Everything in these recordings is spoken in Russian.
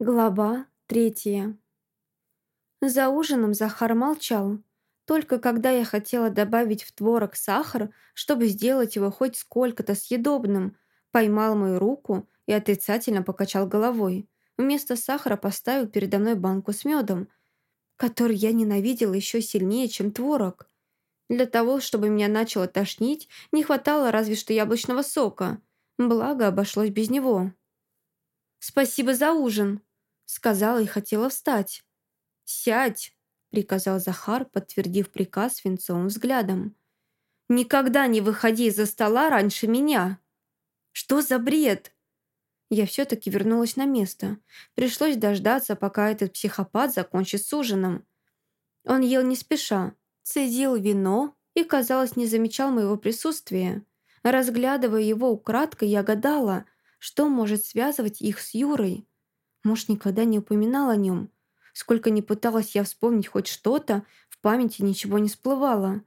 Глава третья. За ужином Захар молчал. Только когда я хотела добавить в творог сахар, чтобы сделать его хоть сколько-то съедобным, поймал мою руку и отрицательно покачал головой. Вместо сахара поставил передо мной банку с медом, который я ненавидела еще сильнее, чем творог. Для того, чтобы меня начало тошнить, не хватало разве что яблочного сока. Благо, обошлось без него. «Спасибо за ужин», Сказала и хотела встать. «Сядь!» — приказал Захар, подтвердив приказ свинцовым взглядом. «Никогда не выходи из-за стола раньше меня!» «Что за бред?» Я все-таки вернулась на место. Пришлось дождаться, пока этот психопат закончит с ужином. Он ел не спеша, цедил вино и, казалось, не замечал моего присутствия. Разглядывая его украдкой, я гадала, что может связывать их с Юрой. Муж никогда не упоминал о нем. Сколько ни пыталась я вспомнить хоть что-то, в памяти ничего не всплывало.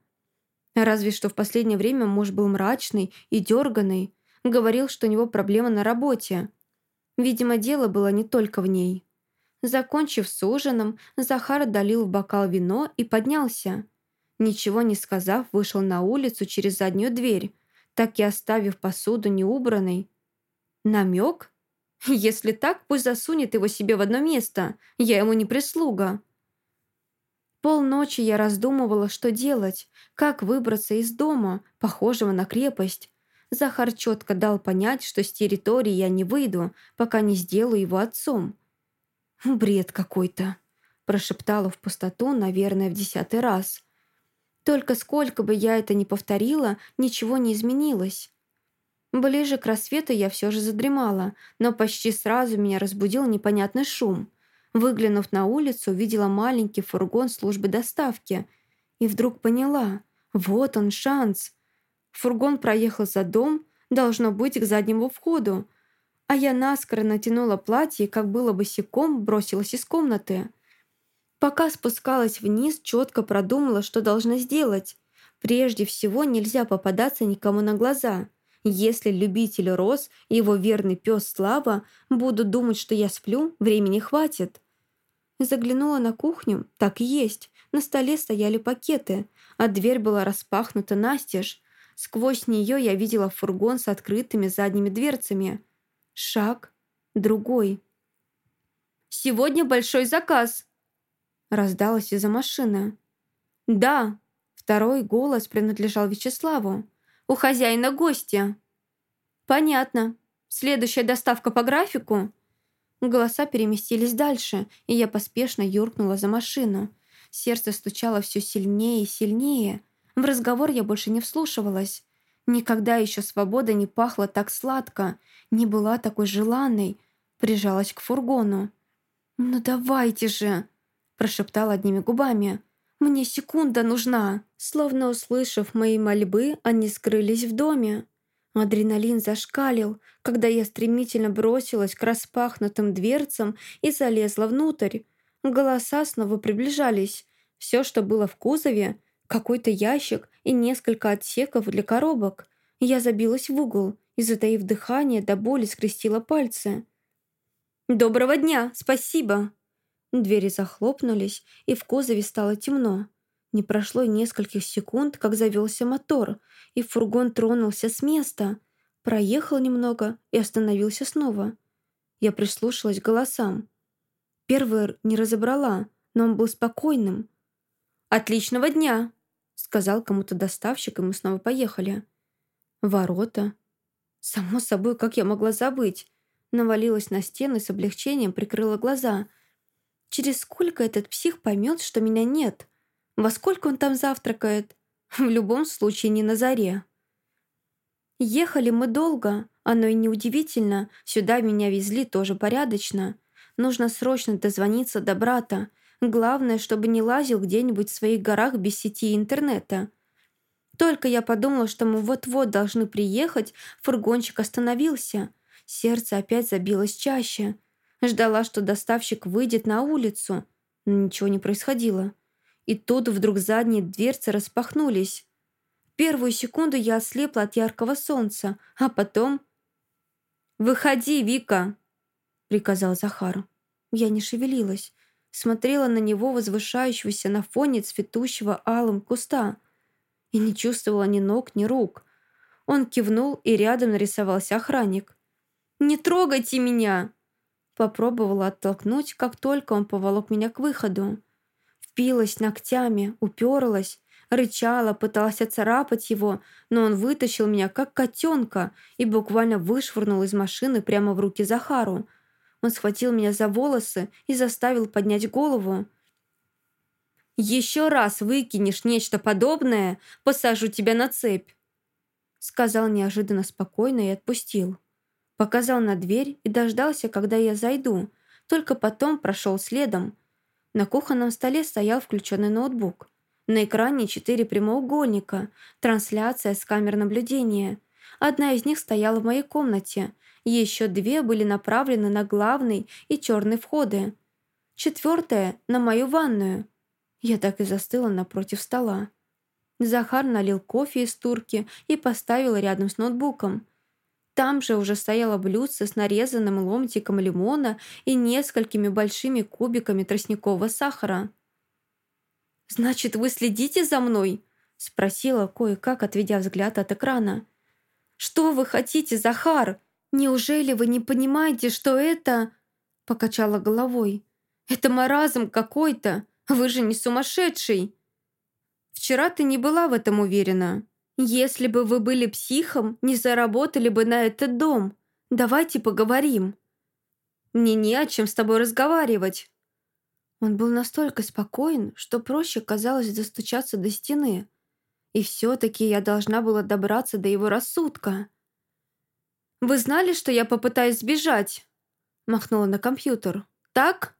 Разве что в последнее время муж был мрачный и дерганый. Говорил, что у него проблема на работе. Видимо, дело было не только в ней. Закончив с ужином, Захар долил в бокал вино и поднялся. Ничего не сказав, вышел на улицу через заднюю дверь, так и оставив посуду неубранной. Намек? Если так, пусть засунет его себе в одно место. Я ему не прислуга. Полночи я раздумывала, что делать, как выбраться из дома, похожего на крепость. Захар четко дал понять, что с территории я не выйду, пока не сделаю его отцом. «Бред какой-то», – прошептала в пустоту, наверное, в десятый раз. Только сколько бы я это ни повторила, ничего не изменилось. Ближе к рассвету я все же задремала, но почти сразу меня разбудил непонятный шум. Выглянув на улицу, увидела маленький фургон службы доставки и вдруг поняла – вот он шанс. Фургон проехал за дом, должно быть, к заднему входу, а я наскоро натянула платье как было босиком, бросилась из комнаты. Пока спускалась вниз, четко продумала, что должна сделать. Прежде всего, нельзя попадаться никому на глаза – если любитель роз и его верный пес Слава будут думать, что я сплю, времени хватит. Заглянула на кухню, так и есть. На столе стояли пакеты, а дверь была распахнута настежь. Сквозь нее я видела фургон с открытыми задними дверцами. Шаг, другой. «Сегодня большой заказ!» Раздалась из-за машины. «Да!» Второй голос принадлежал Вячеславу. У хозяина гости». «Понятно. Следующая доставка по графику?» Голоса переместились дальше, и я поспешно юркнула за машину. Сердце стучало все сильнее и сильнее. В разговор я больше не вслушивалась. Никогда еще свобода не пахла так сладко, не была такой желанной. Прижалась к фургону. «Ну давайте же!» – прошептала одними губами. «Мне секунда нужна!» Словно услышав мои мольбы, они скрылись в доме. Адреналин зашкалил, когда я стремительно бросилась к распахнутым дверцам и залезла внутрь. Голоса снова приближались. Все, что было в кузове, какой-то ящик и несколько отсеков для коробок. Я забилась в угол и, затаив дыхание, до боли скрестила пальцы. «Доброго дня! Спасибо!» Двери захлопнулись, и в кузове стало темно. Не прошло и нескольких секунд, как завелся мотор, и фургон тронулся с места. Проехал немного и остановился снова. Я прислушалась к голосам. Первый не разобрала, но он был спокойным. «Отличного дня!» — сказал кому-то доставщик, и мы снова поехали. Ворота. Само собой, как я могла забыть? Навалилась на стену и с облегчением прикрыла глаза — Через сколько этот псих поймет, что меня нет? Во сколько он там завтракает? В любом случае не на заре. Ехали мы долго, оно и неудивительно. Сюда меня везли тоже порядочно. Нужно срочно дозвониться до брата. Главное, чтобы не лазил где-нибудь в своих горах без сети интернета. Только я подумала, что мы вот-вот должны приехать, фургончик остановился. Сердце опять забилось чаще. Ждала, что доставщик выйдет на улицу, но ничего не происходило. И тут вдруг задние дверцы распахнулись. Первую секунду я ослепла от яркого солнца, а потом... «Выходи, Вика!» — приказал Захар. Я не шевелилась, смотрела на него, возвышающегося на фоне цветущего алым куста, и не чувствовала ни ног, ни рук. Он кивнул, и рядом нарисовался охранник. «Не трогайте меня!» Попробовала оттолкнуть, как только он поволок меня к выходу. Впилась ногтями, уперлась, рычала, пыталась оцарапать его, но он вытащил меня, как котенка, и буквально вышвырнул из машины прямо в руки Захару. Он схватил меня за волосы и заставил поднять голову. «Еще раз выкинешь нечто подобное, посажу тебя на цепь», сказал неожиданно спокойно и отпустил. Показал на дверь и дождался, когда я зайду, только потом прошел следом. На кухонном столе стоял включенный ноутбук. На экране четыре прямоугольника, трансляция с камер наблюдения. Одна из них стояла в моей комнате, еще две были направлены на главный и черный входы. Четвертая — на мою ванную. Я так и застыла напротив стола. Захар налил кофе из турки и поставил рядом с ноутбуком. Там же уже стояло блюдце с нарезанным ломтиком лимона и несколькими большими кубиками тростникового сахара. «Значит, вы следите за мной?» — спросила кое-как, отведя взгляд от экрана. «Что вы хотите, Захар? Неужели вы не понимаете, что это...» — покачала головой. «Это маразм какой-то. Вы же не сумасшедший!» «Вчера ты не была в этом уверена. Если бы вы были психом, не заработали бы на этот дом. Давайте поговорим». «Мне не о чем с тобой разговаривать». Он был настолько спокоен, что проще казалось достучаться до стены. И все-таки я должна была добраться до его рассудка. «Вы знали, что я попытаюсь сбежать?» Махнула на компьютер. «Так?»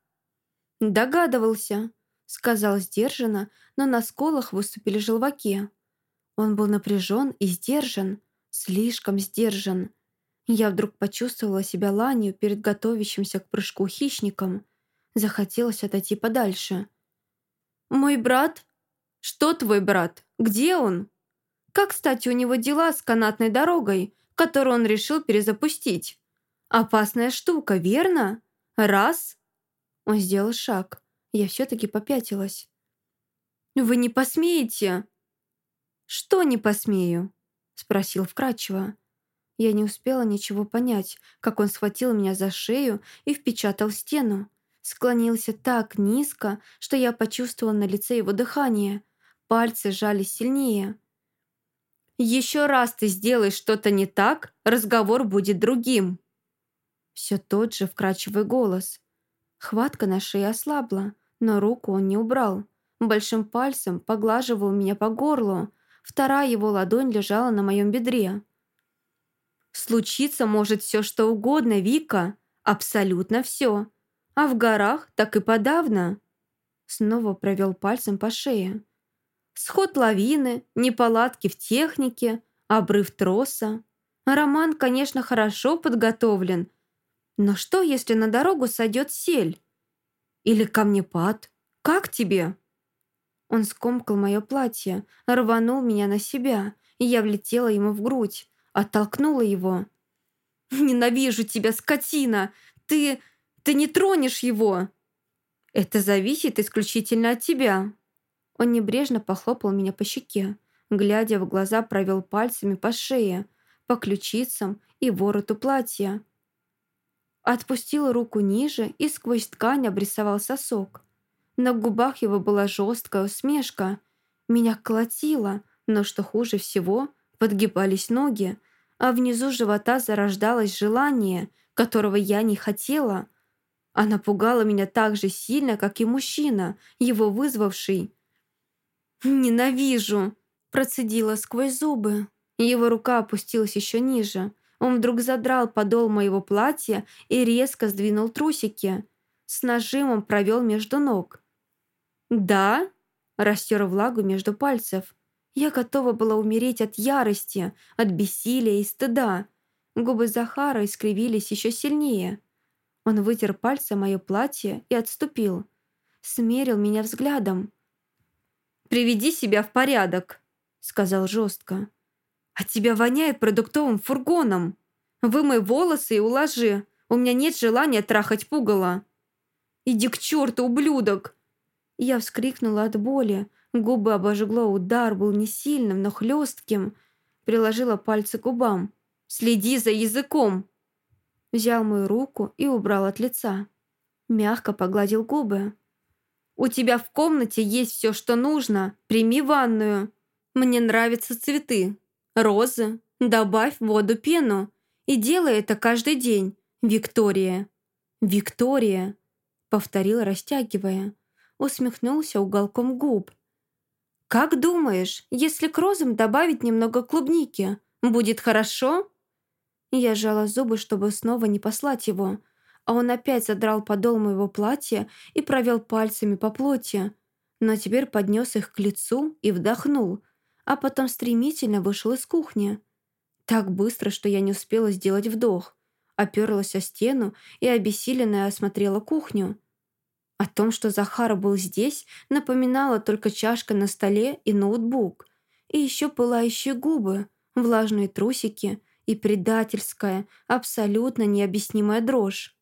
«Догадывался», — сказал сдержанно, но на сколах выступили желваки. Он был напряжен и сдержан, слишком сдержан. Я вдруг почувствовала себя ланью перед готовящимся к прыжку хищником. Захотелось отойти подальше. «Мой брат? Что твой брат? Где он? Как, кстати, у него дела с канатной дорогой, которую он решил перезапустить? Опасная штука, верно? Раз?» Он сделал шаг. Я все-таки попятилась. «Вы не посмеете?» «Что не посмею?» Спросил вкратчиво. Я не успела ничего понять, как он схватил меня за шею и впечатал в стену склонился так низко, что я почувствовала на лице его дыхание. Пальцы сжались сильнее. «Еще раз ты сделаешь что-то не так, разговор будет другим». Все тот же вкрадчивый голос. Хватка на шее ослабла, но руку он не убрал. Большим пальцем поглаживал меня по горлу, вторая его ладонь лежала на моем бедре. «Случиться может все что угодно, Вика. Абсолютно все. А в горах так и подавно. Снова провел пальцем по шее. Сход лавины, неполадки в технике, обрыв троса. Роман, конечно, хорошо подготовлен. Но что, если на дорогу сойдет сель? Или камнепад? Как тебе? Он скомкал мое платье, рванул меня на себя, и я влетела ему в грудь, оттолкнула его. «Ненавижу тебя, скотина! Ты... Ты не тронешь его!» «Это зависит исключительно от тебя». Он небрежно похлопал меня по щеке, глядя в глаза, провел пальцами по шее, по ключицам и вороту платья. Отпустил руку ниже и сквозь ткань обрисовал сосок. На губах его была жесткая усмешка. Меня колотило, но что хуже всего, подгибались ноги, а внизу живота зарождалось желание, которого я не хотела, она пугала меня так же сильно, как и мужчина, его вызвавший. «Ненавижу!» – процедила сквозь зубы. Его рука опустилась еще ниже. Он вдруг задрал подол моего платья и резко сдвинул трусики. С нажимом провел между ног. «Да?» – растер влагу между пальцев. Я готова была умереть от ярости, от бессилия и стыда. Губы Захара искривились еще сильнее. Он вытер пальцем мое платье и отступил. Смерил меня взглядом. «Приведи себя в порядок», — сказал жестко. «От тебя воняет продуктовым фургоном. Вымой волосы и уложи. У меня нет желания трахать пугало». Иди к черту, ублюдок!» Я вскрикнула от боли. Губы обожгло, удар был не сильным, но хлестким. Приложила пальцы к губам. «Следи за языком!» Взял мою руку и убрал от лица. Мягко погладил губы. «У тебя в комнате есть все, что нужно. Прими ванную. Мне нравятся цветы. Розы. Добавь в воду пену. И делай это каждый день. Виктория». «Виктория», — повторил, растягивая. Усмехнулся уголком губ. «Как думаешь, если к розам добавить немного клубники, будет хорошо?» Я сжала зубы, чтобы снова не послать его, а он опять задрал подол моего платья и провел пальцами по плоти, но теперь поднес их к лицу и вдохнул, а потом стремительно вышел из кухни. Так быстро, что я не успела сделать вдох. Оперлась о стену и обессиленная осмотрела кухню. О том, что Захар был здесь, напоминала только чашка на столе и ноутбук. И еще пылающие губы, влажные трусики и предательская, абсолютно необъяснимая дрожь.